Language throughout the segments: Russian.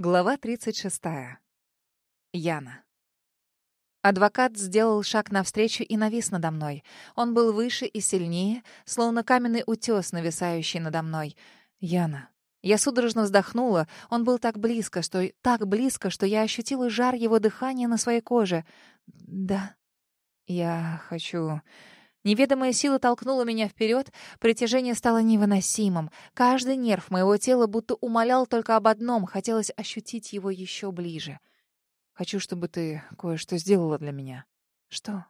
Глава 36. Яна. Адвокат сделал шаг навстречу и навис надо мной. Он был выше и сильнее, словно каменный утес, нависающий надо мной. Яна. Я судорожно вздохнула. Он был так близко, что... Так близко, что я ощутила жар его дыхания на своей коже. Да. Я хочу... Неведомая сила толкнула меня вперед, притяжение стало невыносимым. Каждый нерв моего тела будто умолял только об одном, хотелось ощутить его еще ближе. «Хочу, чтобы ты кое-что сделала для меня». «Что?»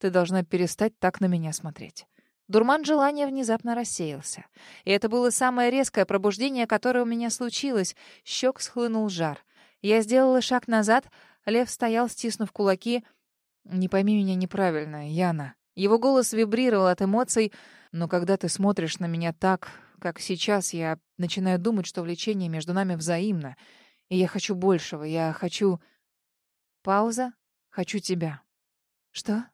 «Ты должна перестать так на меня смотреть». Дурман желания внезапно рассеялся. И это было самое резкое пробуждение, которое у меня случилось. Щек схлынул жар. Я сделала шаг назад. Лев стоял, стиснув кулаки. «Не пойми меня неправильно, Яна». Его голос вибрировал от эмоций, но когда ты смотришь на меня так, как сейчас, я начинаю думать, что влечение между нами взаимно. И я хочу большего, я хочу... Пауза. Хочу тебя. Что?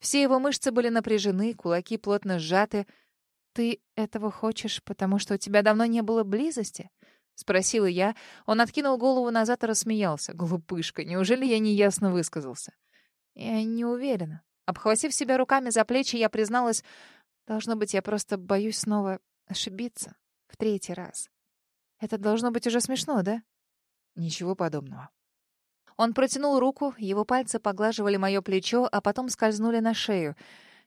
Все его мышцы были напряжены, кулаки плотно сжаты. Ты этого хочешь, потому что у тебя давно не было близости? — спросила я. Он откинул голову назад и рассмеялся. «Глупышка, неужели я неясно высказался?» «Я не уверена. Обхватив себя руками за плечи, я призналась, должно быть, я просто боюсь снова ошибиться. В третий раз. Это должно быть уже смешно, да? Ничего подобного. Он протянул руку, его пальцы поглаживали мое плечо, а потом скользнули на шею.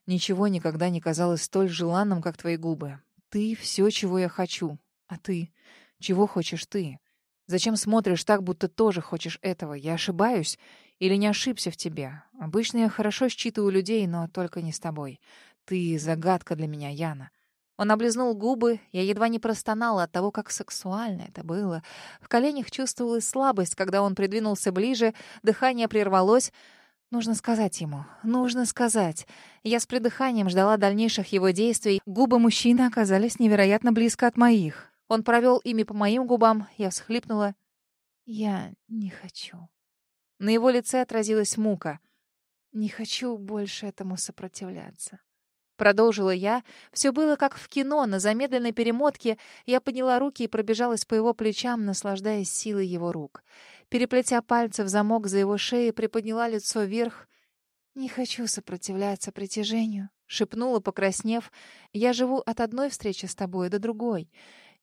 Ничего никогда не казалось столь желанным, как твои губы. Ты — все, чего я хочу. А ты? Чего хочешь ты? Зачем смотришь так, будто тоже хочешь этого? Я ошибаюсь? Или не ошибся в тебе? Обычно я хорошо считываю людей, но только не с тобой. Ты загадка для меня, Яна. Он облизнул губы, я едва не простонала от того, как сексуально это было. В коленях чувствовалась слабость, когда он придвинулся ближе, дыхание прервалось. Нужно сказать ему, нужно сказать. Я с придыханием ждала дальнейших его действий. Губы мужчины оказались невероятно близко от моих. Он провел ими по моим губам, я всхлипнула. «Я не хочу». На его лице отразилась мука. «Не хочу больше этому сопротивляться». Продолжила я. Все было как в кино, на замедленной перемотке. Я подняла руки и пробежалась по его плечам, наслаждаясь силой его рук. Переплетя пальцы в замок за его шеей, приподняла лицо вверх. «Не хочу сопротивляться притяжению», — шепнула, покраснев. «Я живу от одной встречи с тобой до другой.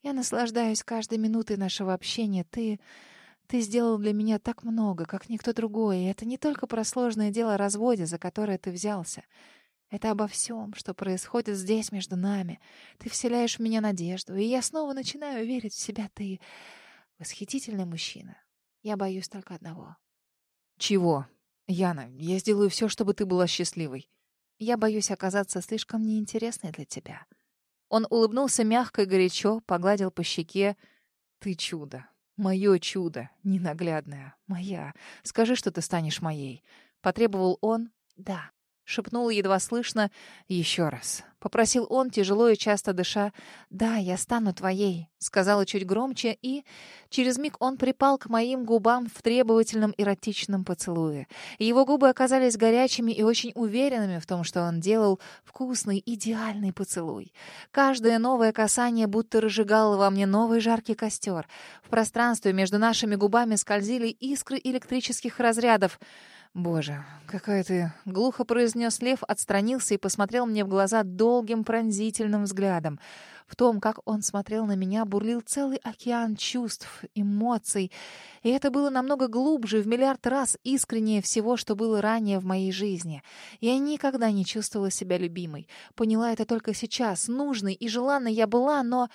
Я наслаждаюсь каждой минутой нашего общения. Ты ты сделал для меня так много, как никто другой, и это не только про сложное дело о разводе, за которое ты взялся. Это обо всем, что происходит здесь между нами. Ты вселяешь в меня надежду, и я снова начинаю верить в себя. Ты восхитительный мужчина. Я боюсь только одного. Чего? Яна, я сделаю все, чтобы ты была счастливой. Я боюсь оказаться слишком неинтересной для тебя. Он улыбнулся мягко и горячо, погладил по щеке. Ты чудо. «Мое чудо, ненаглядное, моя. Скажи, что ты станешь моей». Потребовал он «да». Шепнул едва слышно «еще раз». Попросил он, тяжело и часто дыша. «Да, я стану твоей», — сказала чуть громче, и через миг он припал к моим губам в требовательном эротичном поцелуе. Его губы оказались горячими и очень уверенными в том, что он делал вкусный, идеальный поцелуй. Каждое новое касание будто разжигало во мне новый жаркий костер. В пространстве между нашими губами скользили искры электрических разрядов. «Боже, какая ты...» — глухо произнес Лев, отстранился и посмотрел мне в глаза долго, долгим пронзительным взглядом. В том, как он смотрел на меня, бурлил целый океан чувств, эмоций. И это было намного глубже, в миллиард раз искреннее всего, что было ранее в моей жизни. Я никогда не чувствовала себя любимой. Поняла это только сейчас. Нужной и желанной я была, но...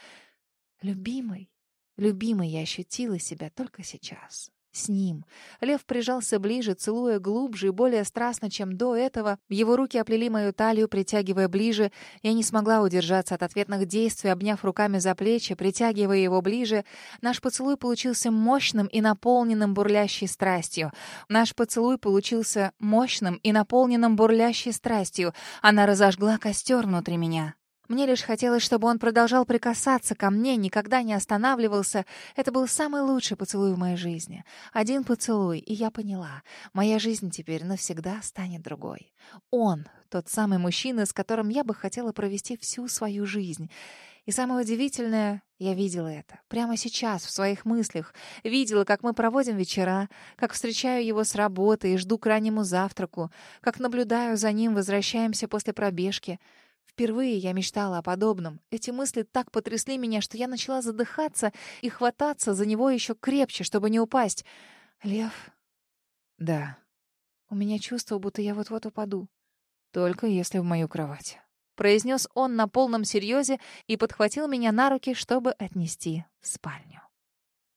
Любимой, любимой я ощутила себя только сейчас с ним. Лев прижался ближе, целуя глубже и более страстно, чем до этого. Его руки оплели мою талию, притягивая ближе. Я не смогла удержаться от ответных действий, обняв руками за плечи, притягивая его ближе. Наш поцелуй получился мощным и наполненным бурлящей страстью. Наш поцелуй получился мощным и наполненным бурлящей страстью. Она разожгла костер внутри меня. Мне лишь хотелось, чтобы он продолжал прикасаться ко мне, никогда не останавливался. Это был самый лучший поцелуй в моей жизни. Один поцелуй, и я поняла. Моя жизнь теперь навсегда станет другой. Он — тот самый мужчина, с которым я бы хотела провести всю свою жизнь. И самое удивительное, я видела это. Прямо сейчас, в своих мыслях. Видела, как мы проводим вечера, как встречаю его с работы и жду к раннему завтраку, как наблюдаю за ним, возвращаемся после пробежки — Впервые я мечтала о подобном. Эти мысли так потрясли меня, что я начала задыхаться и хвататься за него еще крепче, чтобы не упасть. «Лев?» «Да». У меня чувство, будто я вот-вот упаду. «Только если в мою кровать», — произнес он на полном серьезе и подхватил меня на руки, чтобы отнести в спальню.